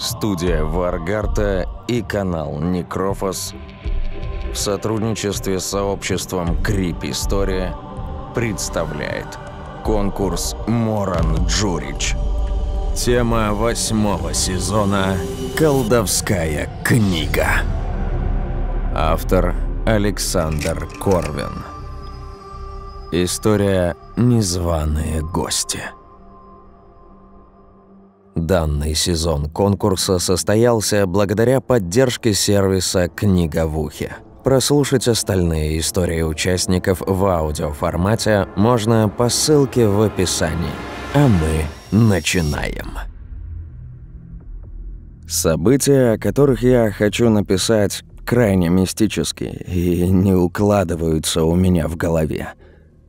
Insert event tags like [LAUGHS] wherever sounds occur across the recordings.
Студия Варгарта и канал Некрофос в сотрудничестве с сообществом Крип История представляет конкурс Моран Джурич. Тема восьмого сезона «Колдовская книга». Автор Александр Корвин. История «Незваные гости». Данный сезон конкурса состоялся благодаря поддержке сервиса «Книга в ухе». Прослушать остальные истории участников в аудиоформате можно по ссылке в описании. А мы начинаем. События, о которых я хочу написать, крайне мистические и не укладываются у меня в голове.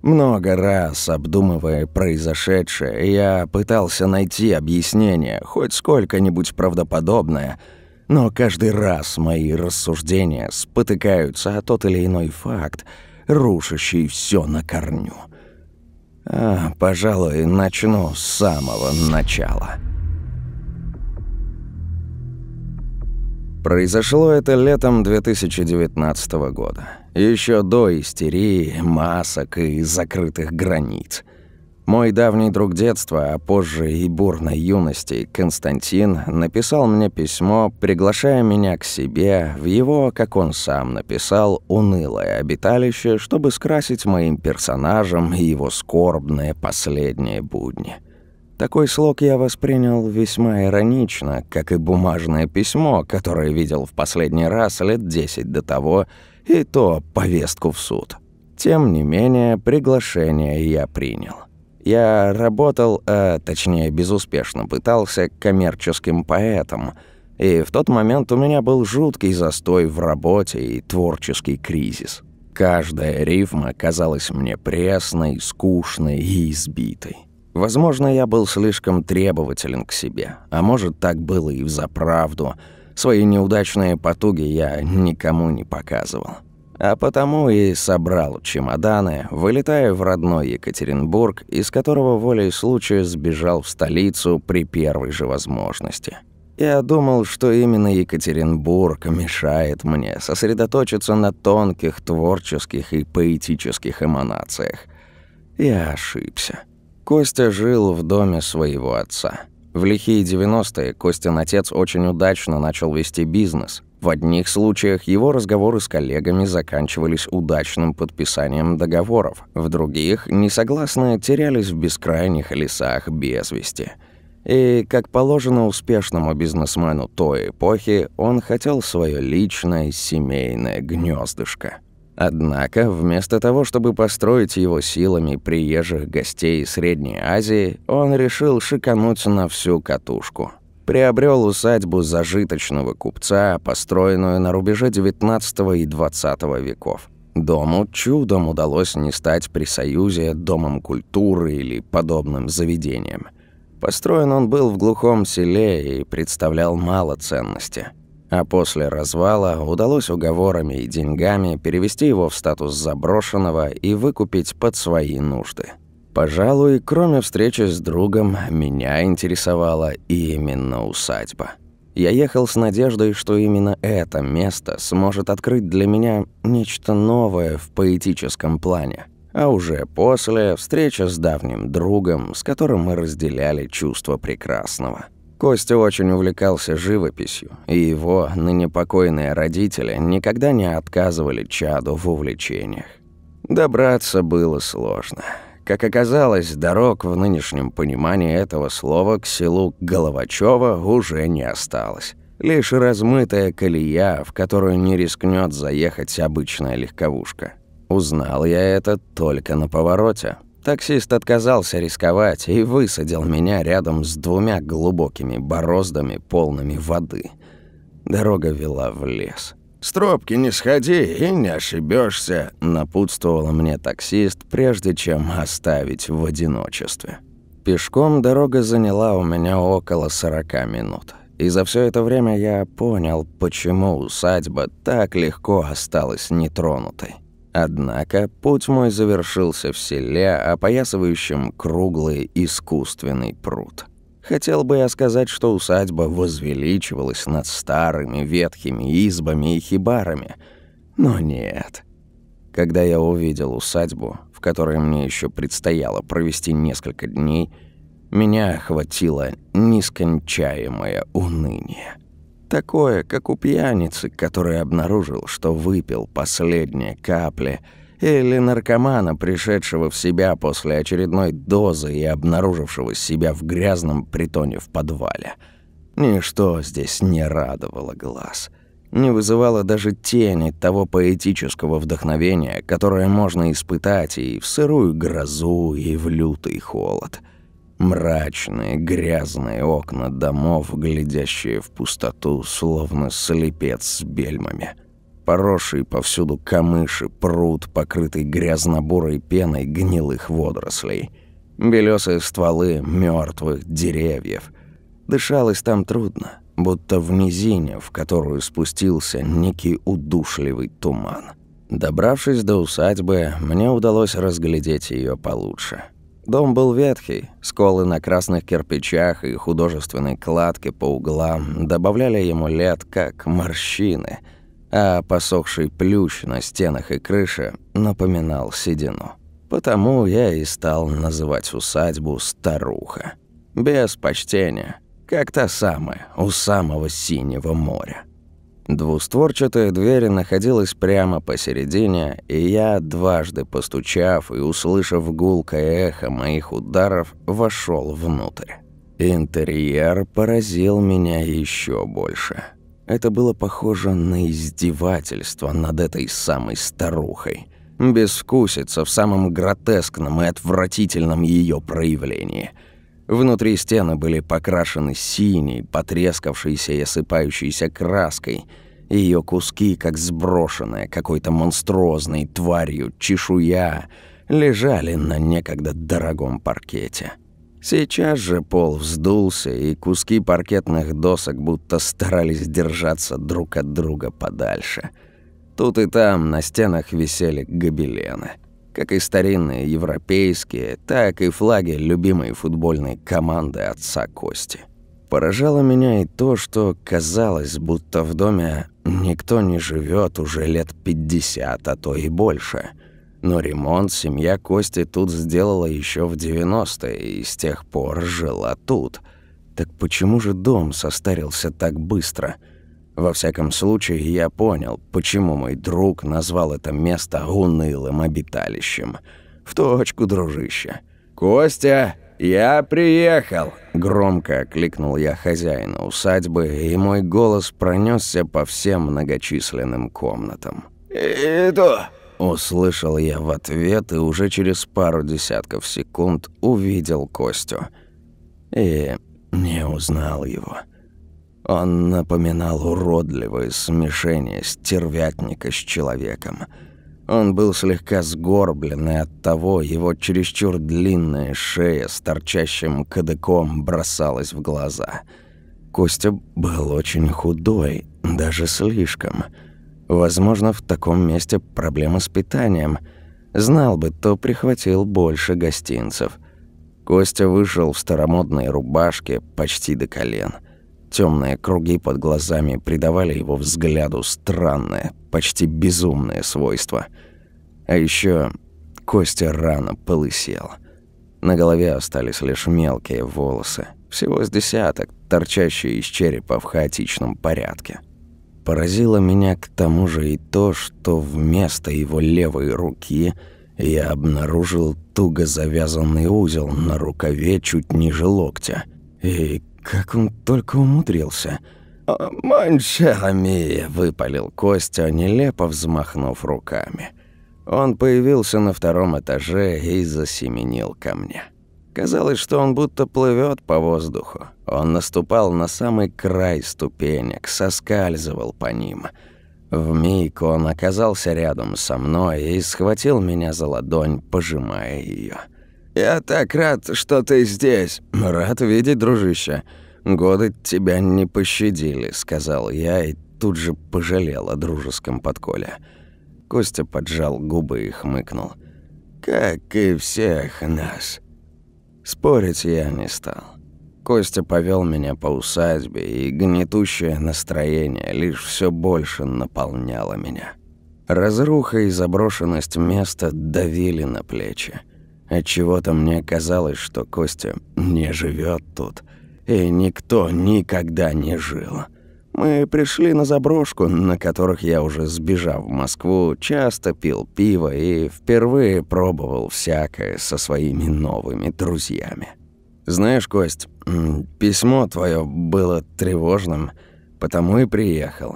Много раз, обдумывая произошедшее, я пытался найти объяснение, хоть сколько-нибудь правдоподобное, но каждый раз мои рассуждения спотыкаются о тот или иной факт, рушащий все на корню. А, пожалуй, начну с самого начала. Произошло это летом 2019 года. Еще до истерии, масок и закрытых границ. Мой давний друг детства, а позже и бурной юности, Константин, написал мне письмо, приглашая меня к себе в его, как он сам написал, унылое обиталище, чтобы скрасить моим персонажем его скорбные последние будни. Такой слог я воспринял весьма иронично, как и бумажное письмо, которое видел в последний раз лет десять до того, и то повестку в суд. Тем не менее, приглашение я принял. Я работал, а точнее безуспешно пытался, коммерческим поэтом, и в тот момент у меня был жуткий застой в работе и творческий кризис. Каждая рифма казалась мне пресной, скучной и избитой. Возможно, я был слишком требователен к себе, а может, так было и взаправду. Свои неудачные потуги я никому не показывал. А потому и собрал чемоданы, вылетая в родной Екатеринбург, из которого волей случая сбежал в столицу при первой же возможности. Я думал, что именно Екатеринбург мешает мне сосредоточиться на тонких творческих и поэтических эманациях. Я ошибся. Костя жил в доме своего отца. В лихие 90-е Костин отец очень удачно начал вести бизнес. В одних случаях его разговоры с коллегами заканчивались удачным подписанием договоров, в других несогласные терялись в бескрайних лесах без вести. И, как положено успешному бизнесмену той эпохи, он хотел свое личное семейное гнездышко. Однако, вместо того, чтобы построить его силами приезжих гостей Средней Азии, он решил шикануть на всю катушку. Приобрел усадьбу зажиточного купца, построенную на рубеже XIX и XX веков. Дому чудом удалось не стать при Союзе домом культуры или подобным заведением. Построен он был в глухом селе и представлял мало ценности – а после развала удалось уговорами и деньгами перевести его в статус заброшенного и выкупить под свои нужды. Пожалуй, кроме встречи с другом, меня интересовала именно усадьба. Я ехал с надеждой, что именно это место сможет открыть для меня нечто новое в поэтическом плане. А уже после встреча с давним другом, с которым мы разделяли чувство прекрасного – Костя очень увлекался живописью, и его ныне покойные родители никогда не отказывали чаду в увлечениях. Добраться было сложно. Как оказалось, дорог в нынешнем понимании этого слова к селу Головачева уже не осталось. Лишь размытая колея, в которую не рискнет заехать обычная легковушка. Узнал я это только на повороте. Таксист отказался рисковать и высадил меня рядом с двумя глубокими бороздами, полными воды. Дорога вела в лес. «С тропки не сходи и не ошибешься, напутствовал мне таксист, прежде чем оставить в одиночестве. Пешком дорога заняла у меня около 40 минут. И за все это время я понял, почему усадьба так легко осталась нетронутой. Однако путь мой завершился в селе, опоясывающем круглый искусственный пруд. Хотел бы я сказать, что усадьба возвеличивалась над старыми ветхими избами и хибарами, но нет. Когда я увидел усадьбу, в которой мне еще предстояло провести несколько дней, меня охватило нескончаемое уныние. Такое, как у пьяницы, который обнаружил, что выпил последние капли, или наркомана, пришедшего в себя после очередной дозы и обнаружившего себя в грязном притоне в подвале. Ничто здесь не радовало глаз. Не вызывало даже тени того поэтического вдохновения, которое можно испытать и в сырую грозу, и в лютый холод – Мрачные, грязные окна домов, глядящие в пустоту, словно слепец с бельмами. Поросший повсюду камыши, пруд, покрытый грязно-бурой пеной гнилых водорослей. Белёсые стволы мертвых деревьев. Дышалось там трудно, будто в низине, в которую спустился некий удушливый туман. Добравшись до усадьбы, мне удалось разглядеть ее получше – Дом был ветхий, сколы на красных кирпичах и художественной кладке по углам добавляли ему лет как морщины, а посохший плющ на стенах и крыше напоминал седину. Потому я и стал называть усадьбу «Старуха». Без почтения, как та самая, у самого синего моря. Двустворчатая дверь находилась прямо посередине, и я, дважды постучав и услышав гулкое эхо моих ударов, вошел внутрь. Интерьер поразил меня еще больше. Это было похоже на издевательство над этой самой старухой. Безвкусица в самом гротескном и отвратительном ее проявлении – Внутри стены были покрашены синей, потрескавшейся и осыпающейся краской. Ее куски, как сброшенная какой-то монструозной тварью чешуя, лежали на некогда дорогом паркете. Сейчас же пол вздулся, и куски паркетных досок будто старались держаться друг от друга подальше. Тут и там на стенах висели гобелены – как и старинные европейские, так и флаги любимой футбольной команды отца Кости. Поражало меня и то, что казалось, будто в доме никто не живет уже лет 50, а то и больше. Но ремонт семья Кости тут сделала еще в 90-е и с тех пор жила тут. Так почему же дом состарился так быстро – во всяком случае, я понял, почему мой друг назвал это место унылым обиталищем. В точку, дружище. «Костя, я приехал!» Громко окликнул я хозяина усадьбы, и мой голос пронесся по всем многочисленным комнатам. «Иду!» Услышал я в ответ и уже через пару десятков секунд увидел Костю. И не узнал его. Он напоминал уродливое смешение стервятника с человеком. Он был слегка сгорблен, и оттого его чересчур длинная шея с торчащим кадыком бросалась в глаза. Костя был очень худой, даже слишком. Возможно, в таком месте проблема с питанием. Знал бы, то прихватил больше гостинцев. Костя вышел в старомодной рубашке почти до колен – Темные круги под глазами придавали его взгляду странное, почти безумное свойство. А еще Костя рано полысел. На голове остались лишь мелкие волосы, всего с десяток, торчащие из черепа в хаотичном порядке. Поразило меня к тому же и то, что вместо его левой руки я обнаружил туго завязанный узел на рукаве чуть ниже локтя. И как он только умудрился. «Манчами!» – выпалил Костя, нелепо взмахнув руками. Он появился на втором этаже и засеменил ко мне. Казалось, что он будто плывет по воздуху. Он наступал на самый край ступенек, соскальзывал по ним. Вмиг он оказался рядом со мной и схватил меня за ладонь, пожимая ее. «Я так рад, что ты здесь». «Рад видеть, дружище. Годы тебя не пощадили», — сказал я и тут же пожалел о дружеском подколе. Костя поджал губы и хмыкнул. «Как и всех нас». Спорить я не стал. Костя повел меня по усадьбе, и гнетущее настроение лишь все больше наполняло меня. Разруха и заброшенность места давили на плечи. Отчего-то мне казалось, что Костя не живет тут, и никто никогда не жил. Мы пришли на заброшку, на которых я уже сбежав в Москву, часто пил пиво и впервые пробовал всякое со своими новыми друзьями. Знаешь, Кость, письмо твое было тревожным, потому и приехал.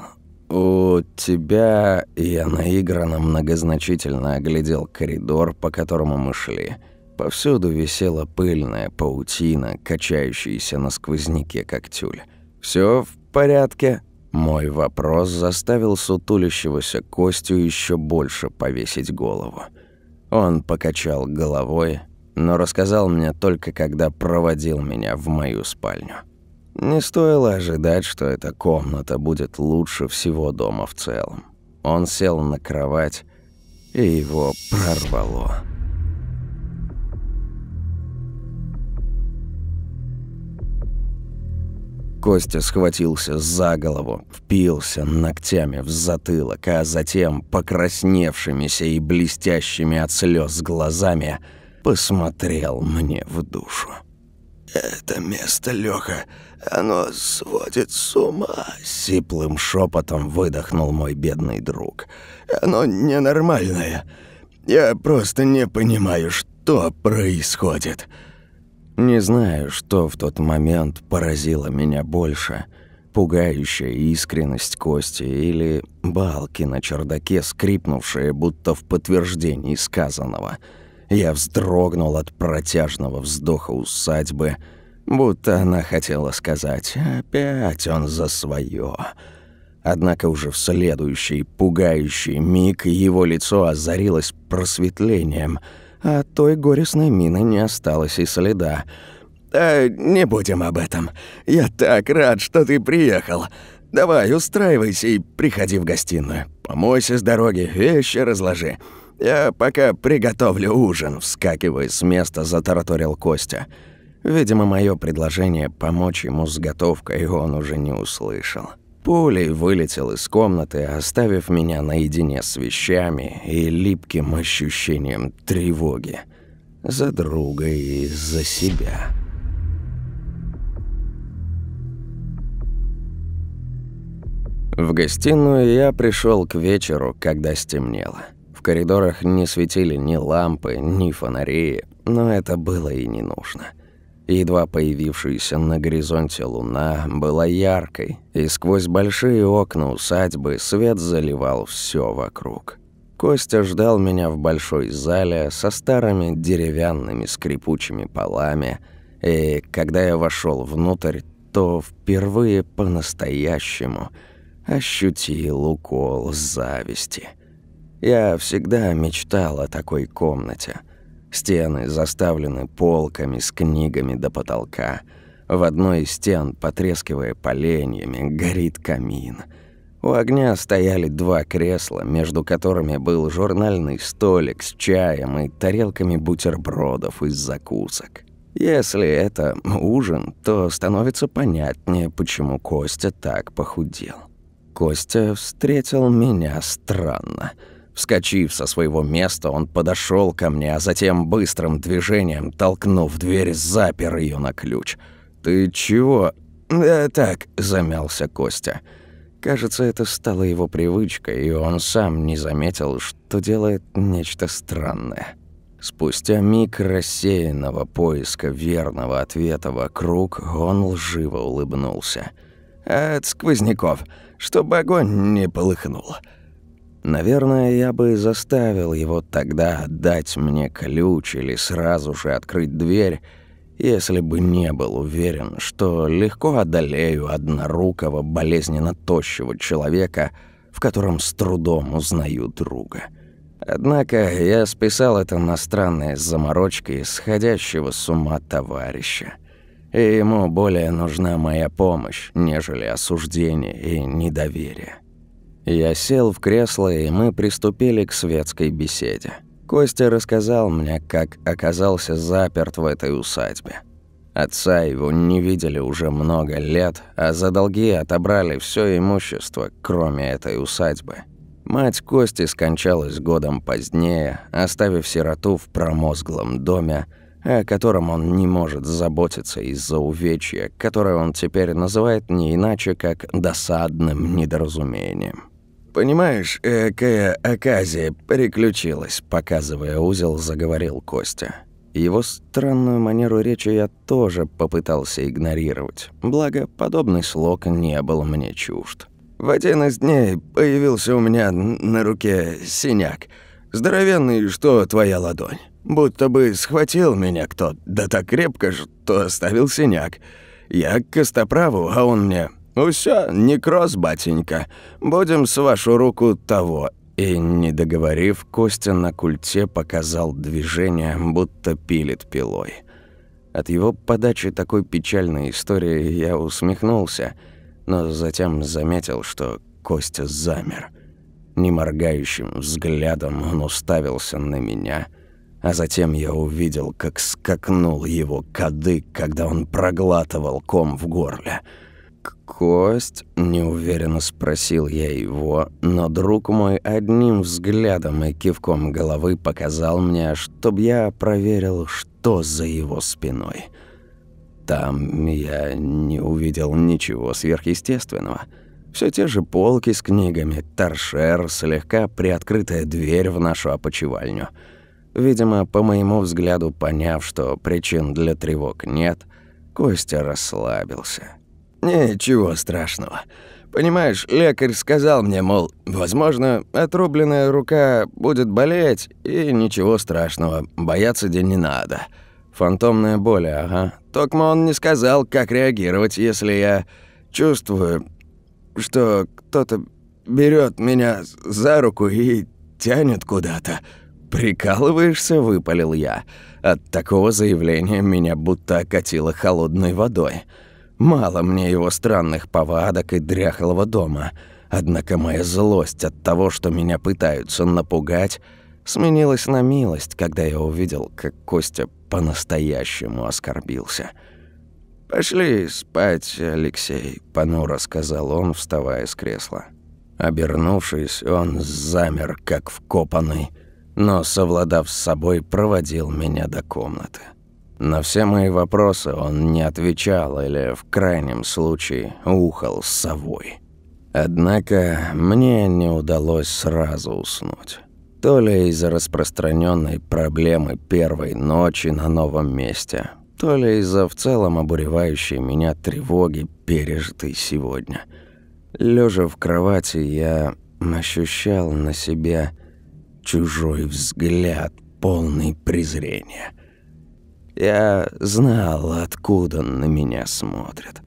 У тебя я наигранно многозначительно оглядел коридор, по которому мы шли. Повсюду висела пыльная паутина, качающаяся на сквозняке, как тюль. Все в порядке?» Мой вопрос заставил сутулящегося Костю еще больше повесить голову. Он покачал головой, но рассказал мне только когда проводил меня в мою спальню. Не стоило ожидать, что эта комната будет лучше всего дома в целом. Он сел на кровать, и его прорвало. Костя схватился за голову, впился ногтями в затылок, а затем покрасневшимися и блестящими от слез глазами посмотрел мне в душу. «Это место, Лёха, оно сводит с ума», — сиплым шепотом выдохнул мой бедный друг. «Оно ненормальное. Я просто не понимаю, что происходит». Не знаю, что в тот момент поразило меня больше. Пугающая искренность Кости или балки на чердаке, скрипнувшие, будто в подтверждении сказанного. Я вздрогнул от протяжного вздоха усадьбы, будто она хотела сказать «опять он за свое. Однако уже в следующий пугающий миг его лицо озарилось просветлением – а той горестной мины не осталось и следа. «Да не будем об этом. Я так рад, что ты приехал. Давай, устраивайся и приходи в гостиную. Помойся с дороги, вещи разложи. Я пока приготовлю ужин», — вскакивая с места, затараторил Костя. Видимо, мое предложение помочь ему с готовкой он уже не услышал. Пулей вылетел из комнаты, оставив меня наедине с вещами и липким ощущением тревоги. За друга и за себя. В гостиную я пришел к вечеру, когда стемнело. Коридорах не светили ни лампы, ни фонари, но это было и не нужно. Едва появившаяся на горизонте луна была яркой, и сквозь большие окна усадьбы свет заливал все вокруг. Костя ждал меня в большой зале со старыми деревянными скрипучими полами, и когда я вошел внутрь, то впервые по-настоящему ощутил укол зависти. Я всегда мечтал о такой комнате – Стены заставлены полками с книгами до потолка. В одной из стен, потрескивая поленьями, горит камин. У огня стояли два кресла, между которыми был журнальный столик с чаем и тарелками бутербродов из закусок. Если это ужин, то становится понятнее, почему Костя так похудел. Костя встретил меня странно – Вскочив со своего места, он подошел ко мне, а затем быстрым движением, толкнув дверь, запер ее на ключ. «Ты чего?» «Да так», — замялся Костя. Кажется, это стало его привычкой, и он сам не заметил, что делает нечто странное. Спустя миг рассеянного поиска верного ответа вокруг, он лживо улыбнулся. «От сквозняков, чтобы огонь не полыхнул». Наверное, я бы заставил его тогда отдать мне ключ или сразу же открыть дверь, если бы не был уверен, что легко одолею однорукого, болезненно тощего человека, в котором с трудом узнаю друга. Однако я списал это на странные заморочки сходящего с ума товарища. И ему более нужна моя помощь, нежели осуждение и недоверие. Я сел в кресло, и мы приступили к светской беседе. Костя рассказал мне, как оказался заперт в этой усадьбе. Отца его не видели уже много лет, а за долги отобрали все имущество, кроме этой усадьбы. Мать Кости скончалась годом позднее, оставив сироту в промозглом доме, о котором он не может заботиться из-за увечья, которое он теперь называет не иначе, как досадным недоразумением. «Понимаешь, какая оказия приключилась», — показывая узел, заговорил Костя. Его странную манеру речи я тоже попытался игнорировать, благо подобный слог не был мне чужд. В один из дней появился у меня на руке синяк. Здоровенный, что твоя ладонь. Будто бы схватил меня кто, да так крепко, что оставил синяк. Я к костоправу, а он мне... «Усё, некроз, батенька. Будем с вашу руку того». И, не договорив, Костя на культе показал движение, будто пилит пилой. От его подачи такой печальной истории я усмехнулся – но затем заметил, что Костя замер. Неморгающим взглядом он уставился на меня, а затем я увидел, как скакнул его кадык, когда он проглатывал ком в горле. «Кость?» – неуверенно спросил я его, но друг мой одним взглядом и кивком головы показал мне, чтобы я проверил, что за его спиной – там я не увидел ничего сверхъестественного. Все те же полки с книгами, торшер, слегка приоткрытая дверь в нашу опочивальню. Видимо, по моему взгляду, поняв, что причин для тревог нет, Костя расслабился. «Ничего страшного. Понимаешь, лекарь сказал мне, мол, возможно, отрубленная рука будет болеть, и ничего страшного, бояться день не надо». Фантомная боль, ага. Токмо он не сказал, как реагировать, если я чувствую, что кто-то берет меня за руку и тянет куда-то. «Прикалываешься?» – выпалил я. От такого заявления меня будто окатило холодной водой. Мало мне его странных повадок и дряхлого дома. Однако моя злость от того, что меня пытаются напугать, сменилась на милость, когда я увидел, как Костя по-настоящему оскорбился. «Пошли спать, Алексей», — понуро сказал он, вставая с кресла. Обернувшись, он замер, как вкопанный, но, совладав с собой, проводил меня до комнаты. На все мои вопросы он не отвечал или, в крайнем случае, ухал с совой. Однако мне не удалось сразу уснуть. То ли из-за распространенной проблемы первой ночи на новом месте, то ли из-за в целом обуревающей меня тревоги, пережитой сегодня. Лежа в кровати, я ощущал на себя чужой взгляд, полный презрения. Я знал, откуда на меня смотрят.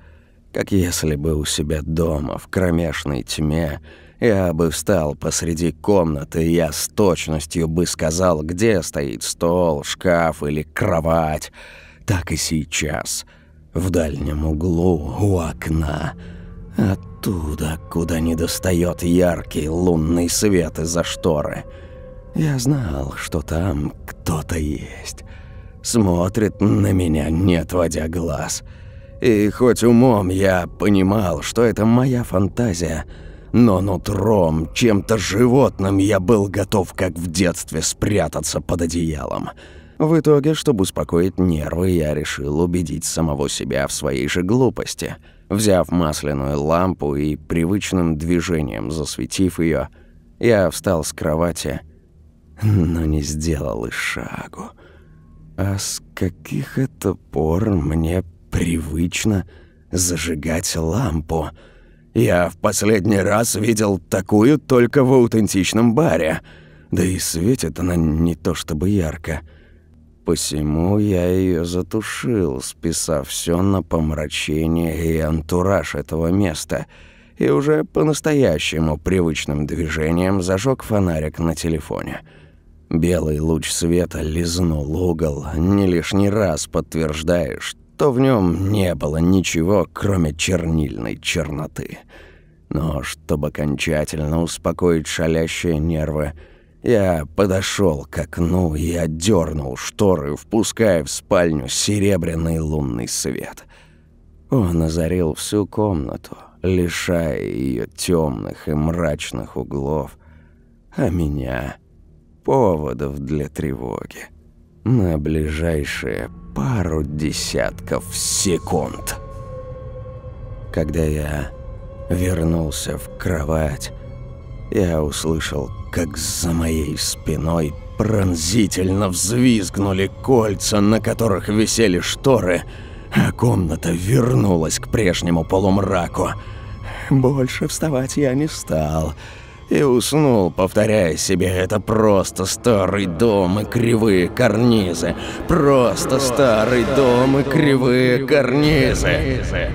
Как если бы у себя дома, в кромешной тьме, я бы встал посреди комнаты, и я с точностью бы сказал, где стоит стол, шкаф или кровать. Так и сейчас, в дальнем углу у окна. Оттуда, куда не достает яркий лунный свет из-за шторы. Я знал, что там кто-то есть. Смотрит на меня, не отводя глаз. И хоть умом я понимал, что это моя фантазия – но нутром, чем-то животным я был готов, как в детстве, спрятаться под одеялом. В итоге, чтобы успокоить нервы, я решил убедить самого себя в своей же глупости. Взяв масляную лампу и привычным движением засветив ее, я встал с кровати, но не сделал и шагу. А с каких это пор мне привычно зажигать лампу – я в последний раз видел такую только в аутентичном баре. Да и светит она не то чтобы ярко. Посему я ее затушил, списав все на помрачение и антураж этого места, и уже по-настоящему привычным движением зажег фонарик на телефоне. Белый луч света лизнул угол, не лишний раз подтверждая, то в нем не было ничего, кроме чернильной черноты. Но чтобы окончательно успокоить шалящие нервы, Я подошел к окну и отдернул шторы, впуская в спальню серебряный лунный свет. Он озарил всю комнату, лишая ее темных и мрачных углов, а меня — поводов для тревоги на ближайшие пару десятков секунд. Когда я вернулся в кровать, я услышал, как за моей спиной пронзительно взвизгнули кольца, на которых висели шторы, а комната вернулась к прежнему полумраку. Больше вставать я не стал — и уснул, повторяя себе, это просто старый дом и кривые карнизы. Просто старый дом и кривые карнизы.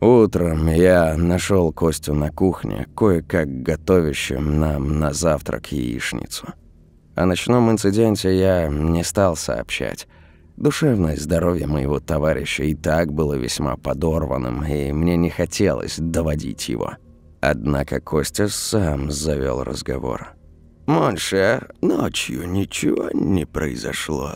Утром я нашел Костю на кухне, кое-как готовящим нам на завтрак яичницу. О ночном инциденте я не стал сообщать. Душевное здоровье моего товарища и так было весьма подорванным, и мне не хотелось доводить его. Однако Костя сам завел разговор. «Mon cher, ночью ничего не произошло.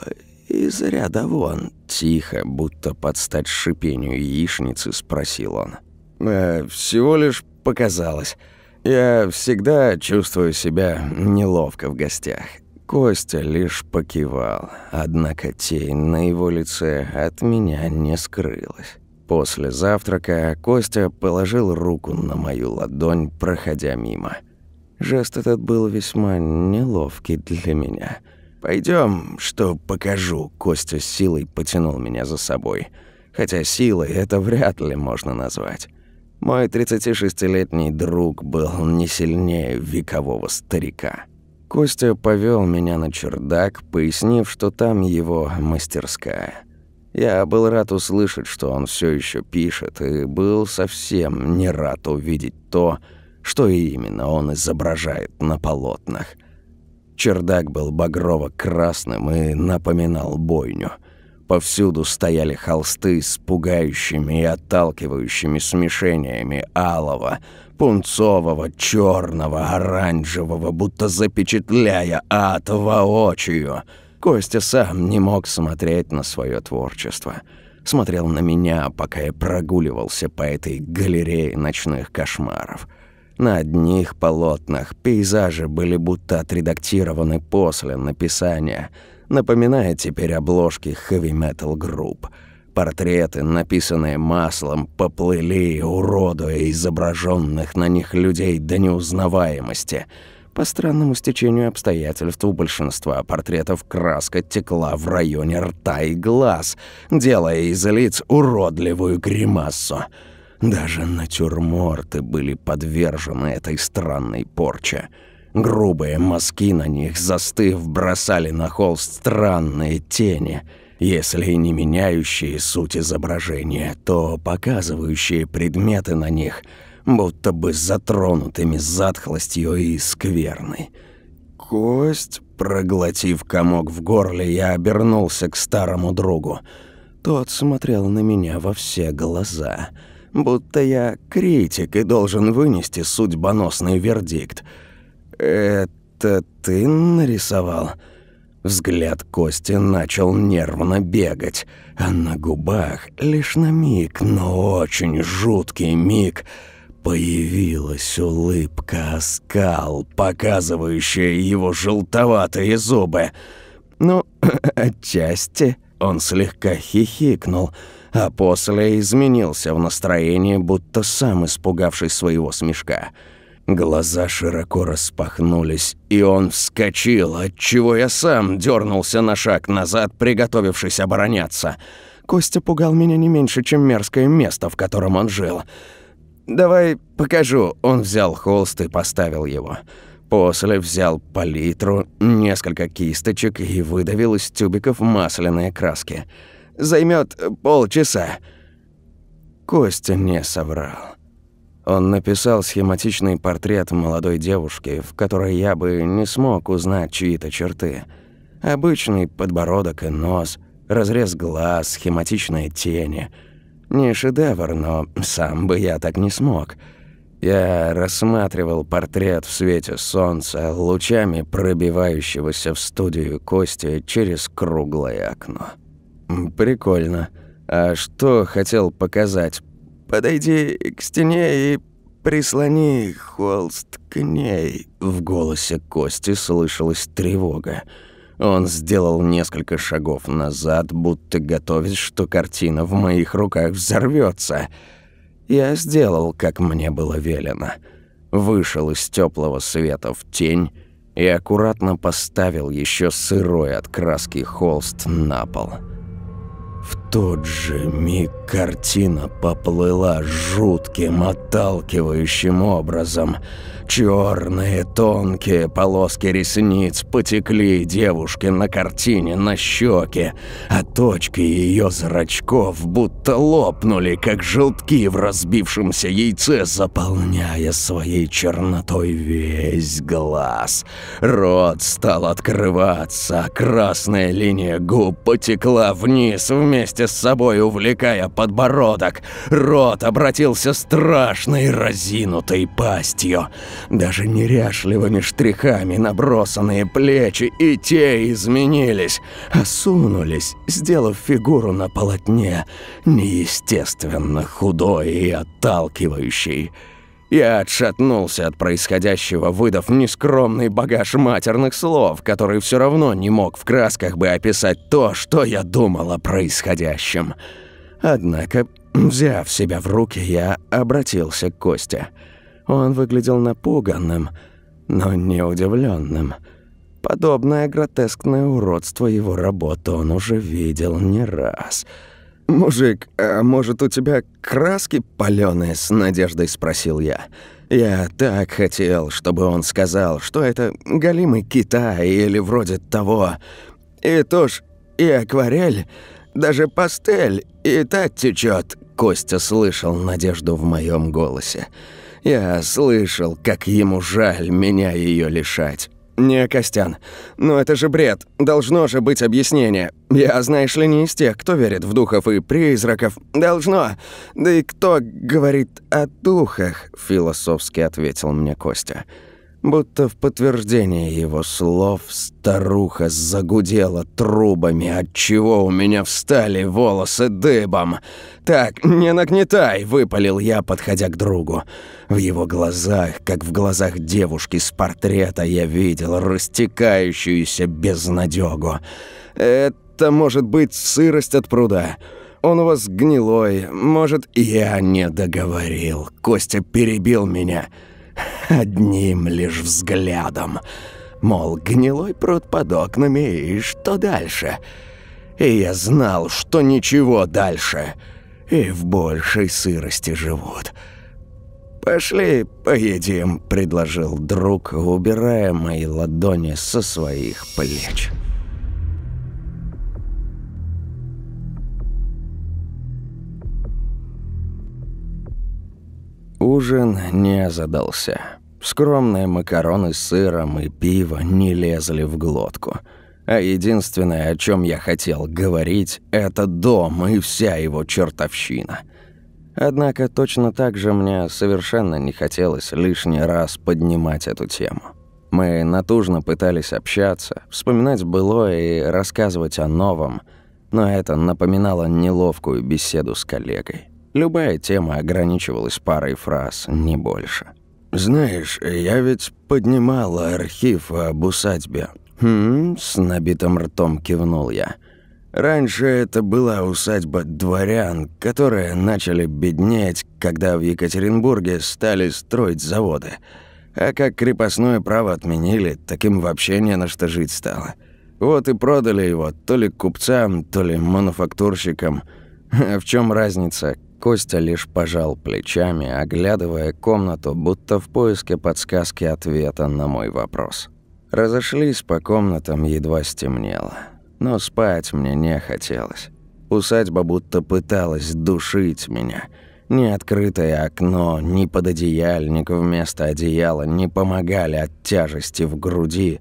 Из ряда вон». Тихо, будто под стать шипению яичницы, спросил он. «Э, «Всего лишь показалось. Я всегда чувствую себя неловко в гостях. Костя лишь покивал, однако тень на его лице от меня не скрылась. После завтрака Костя положил руку на мою ладонь, проходя мимо. Жест этот был весьма неловкий для меня. Пойдем, что покажу». Костя силой потянул меня за собой. Хотя силой это вряд ли можно назвать. Мой 36-летний друг был не сильнее векового старика. Костя повел меня на чердак, пояснив, что там его мастерская. Я был рад услышать, что он все еще пишет, и был совсем не рад увидеть то, что именно он изображает на полотнах. Чердак был багрово-красным и напоминал бойню. Повсюду стояли холсты с пугающими и отталкивающими смешениями алого, пунцового, черного, оранжевого, будто запечатляя ад воочию. Костя сам не мог смотреть на свое творчество. Смотрел на меня, пока я прогуливался по этой галерее ночных кошмаров. На одних полотнах пейзажи были будто отредактированы после написания, напоминая теперь обложки хэви-метал групп — Портреты, написанные маслом, поплыли, уродуя изображенных на них людей до неузнаваемости. По странному стечению обстоятельств у большинства портретов краска текла в районе рта и глаз, делая из лиц уродливую гримасу. Даже натюрморты были подвержены этой странной порче. Грубые мазки на них, застыв, бросали на холст странные тени — если не меняющие суть изображения, то показывающие предметы на них, будто бы затронутыми затхлостью и скверной. Кость, проглотив комок в горле, я обернулся к старому другу. Тот смотрел на меня во все глаза, будто я критик и должен вынести судьбоносный вердикт. «Это ты нарисовал?» Взгляд Кости начал нервно бегать, а на губах лишь на миг, но очень жуткий миг, появилась улыбка оскал, показывающая его желтоватые зубы. Ну, [CLEARS THROAT] отчасти он слегка хихикнул, а после изменился в настроении, будто сам испугавшись своего смешка – Глаза широко распахнулись, и он вскочил, отчего я сам дернулся на шаг назад, приготовившись обороняться. Костя пугал меня не меньше, чем мерзкое место, в котором он жил. «Давай покажу». Он взял холст и поставил его. После взял палитру, несколько кисточек и выдавил из тюбиков масляные краски. Займет полчаса. Костя не соврал. Он написал схематичный портрет молодой девушки, в которой я бы не смог узнать чьи-то черты. Обычный подбородок и нос, разрез глаз, схематичные тени. Не шедевр, но сам бы я так не смог. Я рассматривал портрет в свете солнца, лучами пробивающегося в студию Кости через круглое окно. Прикольно. А что хотел показать? Подойди к стене и прислони холст к ней. В голосе Кости слышалась тревога. Он сделал несколько шагов назад, будто готовясь, что картина в моих руках взорвется. Я сделал, как мне было велено. Вышел из теплого света в тень и аккуратно поставил еще сырой от краски холст на пол. В тот же миг картина поплыла жутким, отталкивающим образом – Черные тонкие полоски ресниц потекли девушке на картине на щеке, а точки ее зрачков будто лопнули, как желтки в разбившемся яйце, заполняя своей чернотой весь глаз. Рот стал открываться, а красная линия губ потекла вниз вместе с собой, увлекая подбородок. Рот обратился страшной разинутой пастью. Даже неряшливыми штрихами набросанные плечи и те изменились, осунулись, сделав фигуру на полотне неестественно худой и отталкивающей. Я отшатнулся от происходящего, выдав нескромный багаж матерных слов, который все равно не мог в красках бы описать то, что я думал о происходящем. Однако, взяв себя в руки, я обратился к Косте – он выглядел напуганным, но не удивленным. Подобное гротескное уродство его работы он уже видел не раз. «Мужик, а может, у тебя краски палёные?» – с надеждой спросил я. Я так хотел, чтобы он сказал, что это галимый Китай или вроде того. И тушь, и акварель, даже пастель, и та течет. Костя слышал надежду в моем голосе. Я слышал, как ему жаль меня ее лишать. «Не, Костян, но это же бред. Должно же быть объяснение. Я, знаешь ли, не из тех, кто верит в духов и призраков. Должно. Да и кто говорит о духах?» – философски ответил мне Костя. Будто в подтверждение его слов старуха загудела трубами, отчего у меня встали волосы дыбом. «Так, не нагнетай!» – выпалил я, подходя к другу. В его глазах, как в глазах девушки с портрета, я видел растекающуюся безнадёгу. «Это может быть сырость от пруда». Он у вас гнилой. Может, я не договорил. Костя перебил меня одним лишь взглядом. Мол, гнилой пруд под окнами, и что дальше? И я знал, что ничего дальше. И в большей сырости живут. «Пошли поедим», — предложил друг, убирая мои ладони со своих плеч. Ужин не задался. Скромные макароны с сыром и пиво не лезли в глотку. А единственное, о чем я хотел говорить, это дом и вся его чертовщина. Однако точно так же мне совершенно не хотелось лишний раз поднимать эту тему. Мы натужно пытались общаться, вспоминать былое и рассказывать о новом, но это напоминало неловкую беседу с коллегой. Любая тема ограничивалась парой фраз, не больше. «Знаешь, я ведь поднимал архив об усадьбе». «Хм?» – с набитым ртом кивнул я. «Раньше это была усадьба дворян, которые начали беднеть, когда в Екатеринбурге стали строить заводы. А как крепостное право отменили, таким вообще не на что жить стало. Вот и продали его то ли купцам, то ли мануфактурщикам. [LAUGHS] А в чем разница? Костя лишь пожал плечами, оглядывая комнату, будто в поиске подсказки ответа на мой вопрос. Разошлись по комнатам, едва стемнело. Но спать мне не хотелось. Усадьба будто пыталась душить меня. Ни открытое окно, ни пододеяльник вместо одеяла не помогали от тяжести в груди,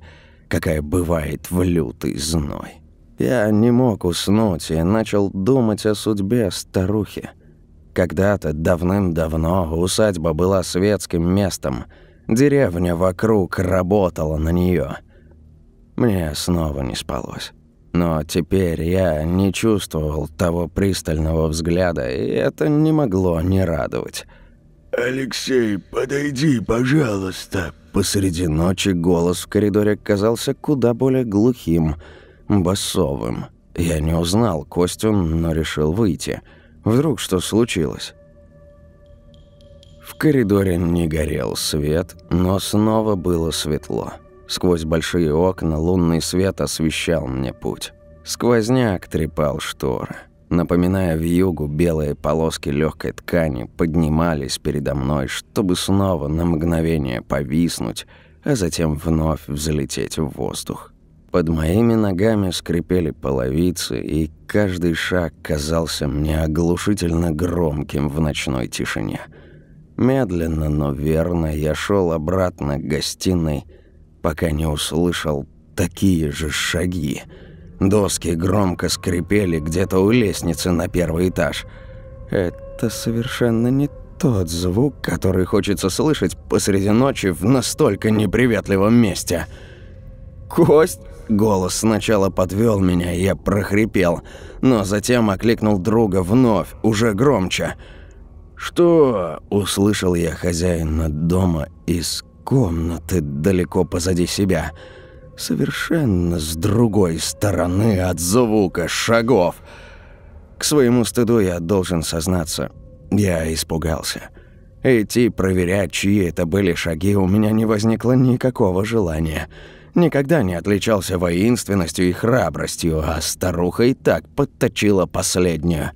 какая бывает в лютый зной. Я не мог уснуть и начал думать о судьбе старухи. Когда-то, давным-давно, усадьба была светским местом. Деревня вокруг работала на нее. Мне снова не спалось. Но теперь я не чувствовал того пристального взгляда, и это не могло не радовать. «Алексей, подойди, пожалуйста». Посреди ночи голос в коридоре казался куда более глухим, басовым. Я не узнал Костю, но решил выйти. Вдруг что случилось? В коридоре не горел свет, но снова было светло. Сквозь большие окна лунный свет освещал мне путь. Сквозняк трепал шторы. Напоминая вьюгу, белые полоски легкой ткани поднимались передо мной, чтобы снова на мгновение повиснуть, а затем вновь взлететь в воздух. Под моими ногами скрипели половицы, и каждый шаг казался мне оглушительно громким в ночной тишине. Медленно, но верно я шел обратно к гостиной, пока не услышал такие же шаги. Доски громко скрипели где-то у лестницы на первый этаж. Это совершенно не тот звук, который хочется слышать посреди ночи в настолько неприветливом месте. «Кость!» Голос сначала подвел меня, и я прохрипел, но затем окликнул друга вновь, уже громче. «Что?» – услышал я хозяина дома из комнаты далеко позади себя. Совершенно с другой стороны от звука шагов. К своему стыду я должен сознаться, я испугался. Идти проверять, чьи это были шаги, у меня не возникло никакого желания – Никогда не отличался воинственностью и храбростью, а старуха и так подточила последнюю.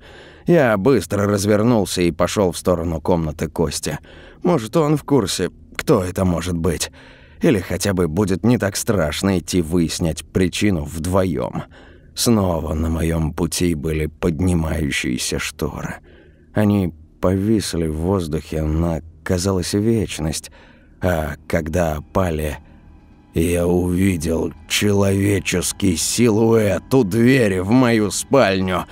Я быстро развернулся и пошел в сторону комнаты Кости. Может, он в курсе, кто это может быть. Или хотя бы будет не так страшно идти выяснять причину вдвоем. Снова на моем пути были поднимающиеся шторы. Они повисли в воздухе на, казалось, вечность, а когда опали я увидел человеческий силуэт у двери в мою спальню.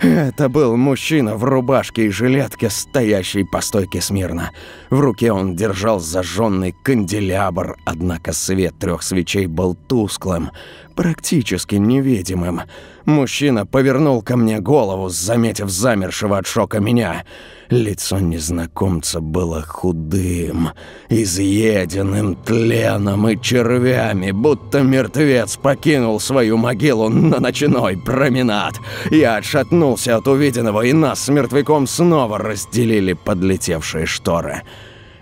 Это был мужчина в рубашке и жилетке, стоящий по стойке смирно. В руке он держал зажженный канделябр, однако свет трех свечей был тусклым, практически невидимым. Мужчина повернул ко мне голову, заметив замершего от шока меня – Лицо незнакомца было худым, изъеденным тленом и червями, будто мертвец покинул свою могилу на ночной променад. Я отшатнулся от увиденного, и нас с мертвяком снова разделили подлетевшие шторы.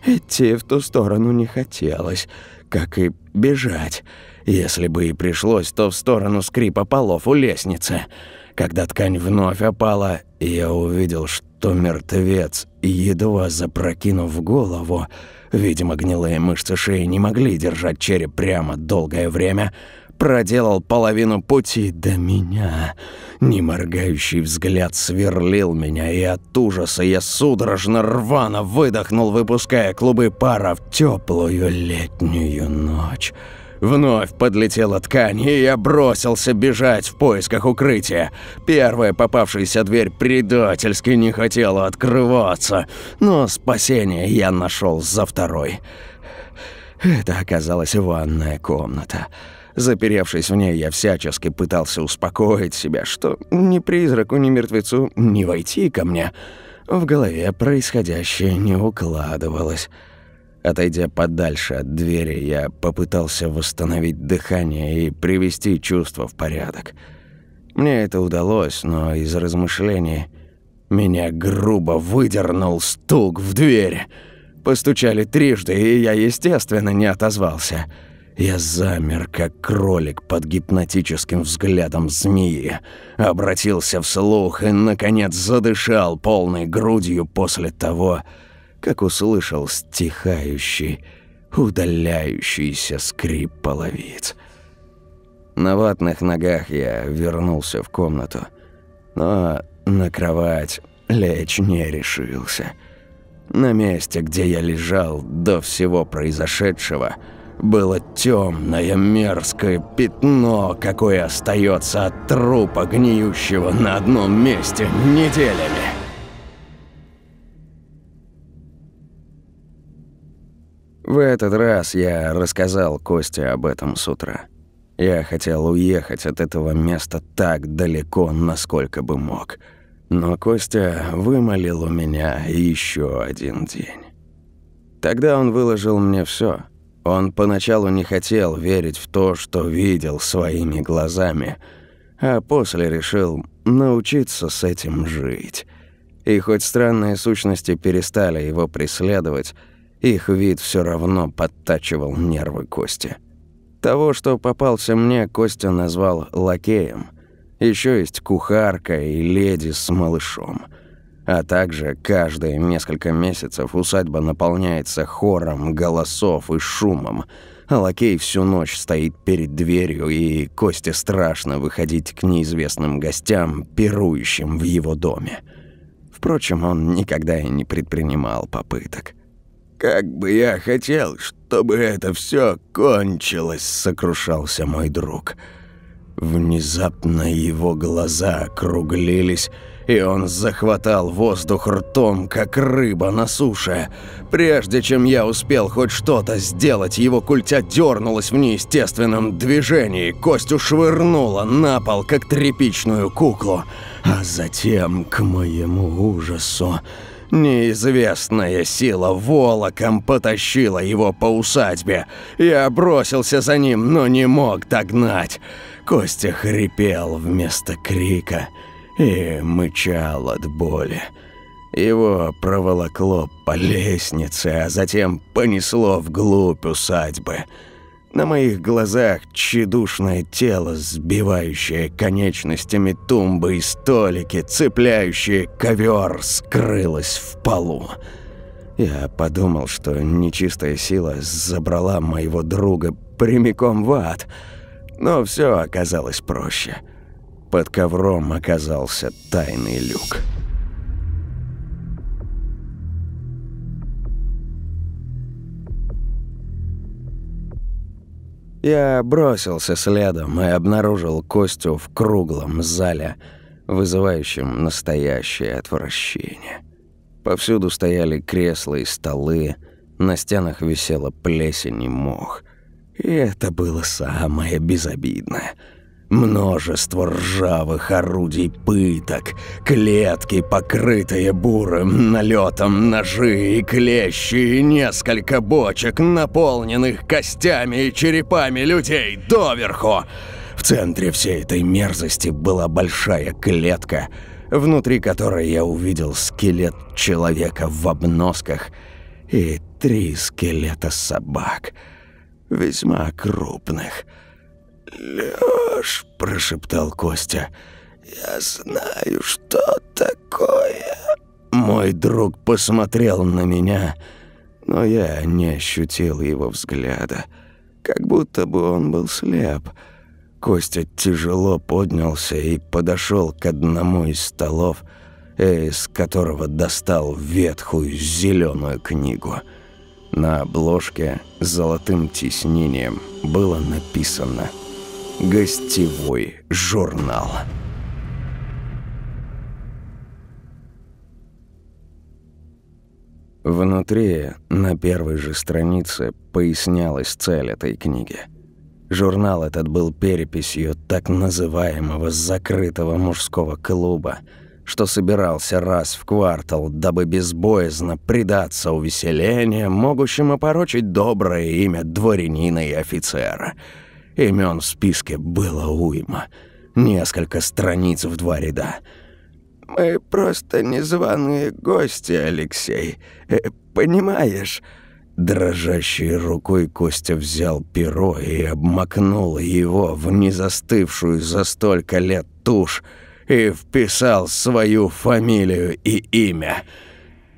Идти в ту сторону не хотелось, как и бежать. Если бы и пришлось, то в сторону скрипа полов у лестницы. Когда ткань вновь опала, я увидел, что то мертвец, едва запрокинув голову, видимо, гнилые мышцы шеи не могли держать череп прямо долгое время, проделал половину пути до меня. Неморгающий взгляд сверлил меня, и от ужаса я судорожно рвано выдохнул, выпуская клубы пара в теплую летнюю ночь. Вновь подлетела ткань, и я бросился бежать в поисках укрытия. Первая попавшаяся дверь предательски не хотела открываться, но спасение я нашел за второй. Это оказалась ванная комната. Заперевшись в ней, я всячески пытался успокоить себя, что ни призраку, ни мертвецу не войти ко мне. В голове происходящее не укладывалось. Отойдя подальше от двери, я попытался восстановить дыхание и привести чувства в порядок. Мне это удалось, но из размышлений меня грубо выдернул стук в дверь. Постучали трижды, и я, естественно, не отозвался. Я замер, как кролик под гипнотическим взглядом змеи. Обратился вслух и, наконец, задышал полной грудью после того, как услышал стихающий, удаляющийся скрип половиц. На ватных ногах я вернулся в комнату, но на кровать лечь не решился. На месте, где я лежал до всего произошедшего, было темное мерзкое пятно, какое остается от трупа, гниющего на одном месте неделями. В этот раз я рассказал Косте об этом с утра. Я хотел уехать от этого места так далеко, насколько бы мог. Но Костя вымолил у меня еще один день. Тогда он выложил мне все. Он поначалу не хотел верить в то, что видел своими глазами, а после решил научиться с этим жить. И хоть странные сущности перестали его преследовать, их вид все равно подтачивал нервы Кости. Того, что попался мне, Костя назвал лакеем. Еще есть кухарка и леди с малышом. А также каждые несколько месяцев усадьба наполняется хором голосов и шумом. А лакей всю ночь стоит перед дверью, и Косте страшно выходить к неизвестным гостям, пирующим в его доме. Впрочем, он никогда и не предпринимал попыток. «Как бы я хотел, чтобы это все кончилось», — сокрушался мой друг. Внезапно его глаза округлились, и он захватал воздух ртом, как рыба на суше. Прежде чем я успел хоть что-то сделать, его культя дернулась в неестественном движении, Костю швырнула на пол, как тряпичную куклу. А затем, к моему ужасу, Неизвестная сила волоком потащила его по усадьбе. Я бросился за ним, но не мог догнать. Костя хрипел вместо крика и мычал от боли. Его проволокло по лестнице, а затем понесло вглубь усадьбы. На моих глазах тщедушное тело, сбивающее конечностями тумбы и столики, цепляющее ковер, скрылось в полу. Я подумал, что нечистая сила забрала моего друга прямиком в ад, но все оказалось проще. Под ковром оказался тайный люк. Я бросился следом и обнаружил Костю в круглом зале, вызывающем настоящее отвращение. Повсюду стояли кресла и столы, на стенах висела плесень и мох. И это было самое безобидное – Множество ржавых орудий пыток, клетки, покрытые бурым налетом, ножи и клещи, и несколько бочек, наполненных костями и черепами людей доверху. В центре всей этой мерзости была большая клетка, внутри которой я увидел скелет человека в обносках и три скелета собак, весьма крупных – «Лёш», – прошептал Костя, – «я знаю, что такое». Мой друг посмотрел на меня, но я не ощутил его взгляда, как будто бы он был слеп. Костя тяжело поднялся и подошел к одному из столов, из которого достал ветхую зеленую книгу. На обложке золотым тиснением было написано «Связь». Гостевой журнал. Внутри, на первой же странице, пояснялась цель этой книги. Журнал этот был переписью так называемого «закрытого мужского клуба», что собирался раз в квартал, дабы безбоязно предаться увеселениям, могущим опорочить доброе имя дворянина и офицера – Имен в списке было уйма. Несколько страниц в два ряда. «Мы просто незваные гости, Алексей. Э, понимаешь?» Дрожащей рукой Костя взял перо и обмакнул его в незастывшую за столько лет тушь и вписал свою фамилию и имя.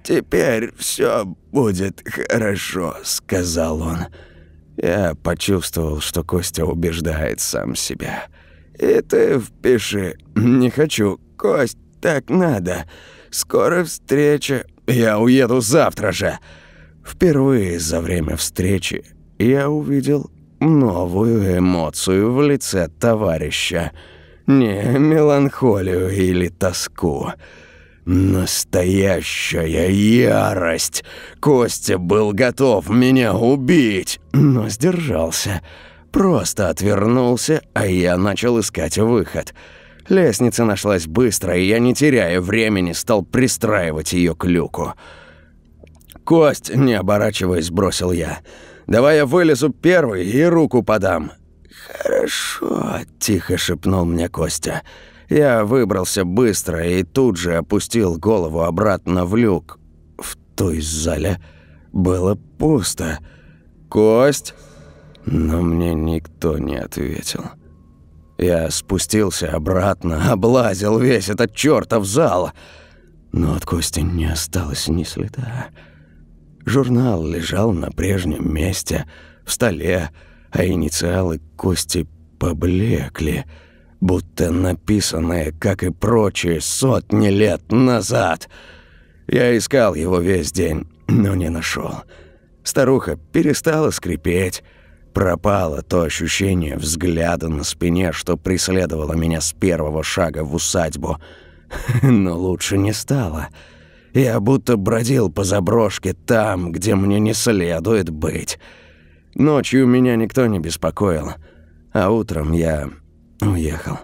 «Теперь все будет хорошо», — сказал он. Я почувствовал, что Костя убеждает сам себя. «И ты впиши. Не хочу. Кость, так надо. Скоро встреча. Я уеду завтра же». Впервые за время встречи я увидел новую эмоцию в лице товарища. Не меланхолию или тоску. Настоящая ярость. Костя был готов меня убить, но сдержался. Просто отвернулся, а я начал искать выход. Лестница нашлась быстро, и я, не теряя времени, стал пристраивать ее к люку. «Кость!» – не оборачиваясь, бросил я. «Давай я вылезу первый и руку подам». «Хорошо», – тихо шепнул мне Костя. Я выбрался быстро и тут же опустил голову обратно в люк. В той зале было пусто. «Кость?» Но мне никто не ответил. Я спустился обратно, облазил весь этот чертов зал. Но от Кости не осталось ни следа. Журнал лежал на прежнем месте, в столе, а инициалы Кости поблекли, будто написанные, как и прочие, сотни лет назад. Я искал его весь день, но не нашел. Старуха перестала скрипеть, Пропало то ощущение взгляда на спине, что преследовало меня с первого шага в усадьбу. [LAUGHS] Но лучше не стало. Я будто бродил по заброшке там, где мне не следует быть. Ночью меня никто не беспокоил, а утром я уехал.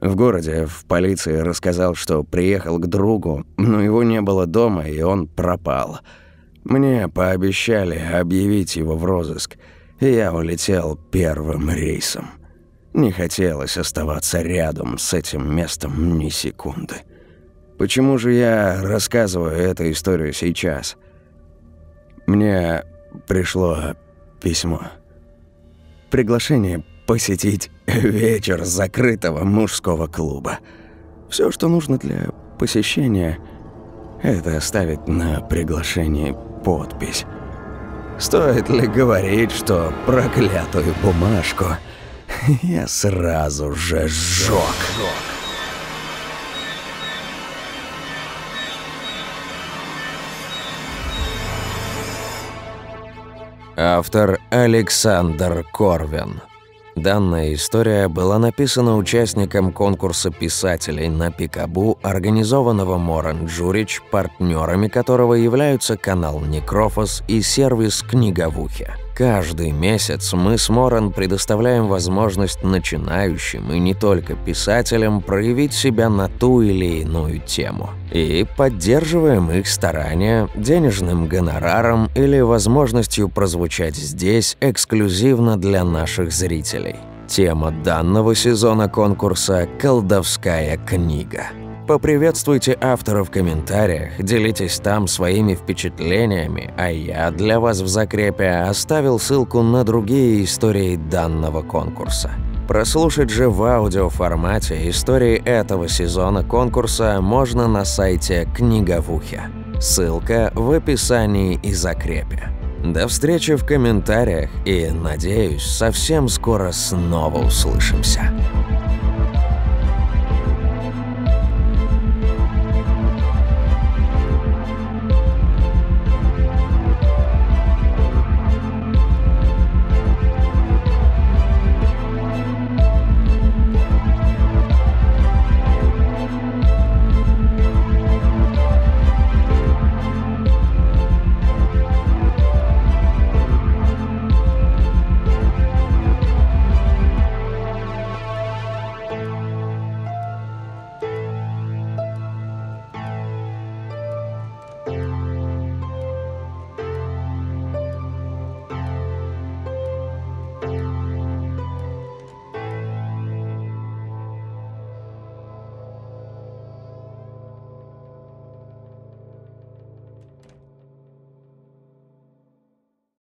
В городе в полиции рассказал, что приехал к другу, но его не было дома, и он пропал. Мне пообещали объявить его в розыск – я улетел первым рейсом. Не хотелось оставаться рядом с этим местом ни секунды. Почему же я рассказываю эту историю сейчас? Мне пришло письмо. Приглашение посетить [LAUGHS] вечер закрытого мужского клуба. Все, что нужно для посещения, это оставить на приглашении подпись. Стоит ли говорить, что проклятую бумажку [LAUGHS] я сразу же сжёг. Автор Александр Корвин Данная история была написана участником конкурса писателей на Пикабу, организованного Моран Джурич, партнерами которого являются канал Некрофос и сервис Книговухи. Каждый месяц мы с Моран предоставляем возможность начинающим и не только писателям проявить себя на ту или иную тему. И поддерживаем их старания денежным гонораром или возможностью прозвучать здесь эксклюзивно для наших зрителей. Тема данного сезона конкурса – «Колдовская книга». Поприветствуйте автора в комментариях, делитесь там своими впечатлениями, а я для вас в закрепе оставил ссылку на другие истории данного конкурса. Прослушать же в аудиоформате истории этого сезона конкурса можно на сайте Книговухи. Ссылка в описании и закрепе. До встречи в комментариях и, надеюсь, совсем скоро снова услышимся.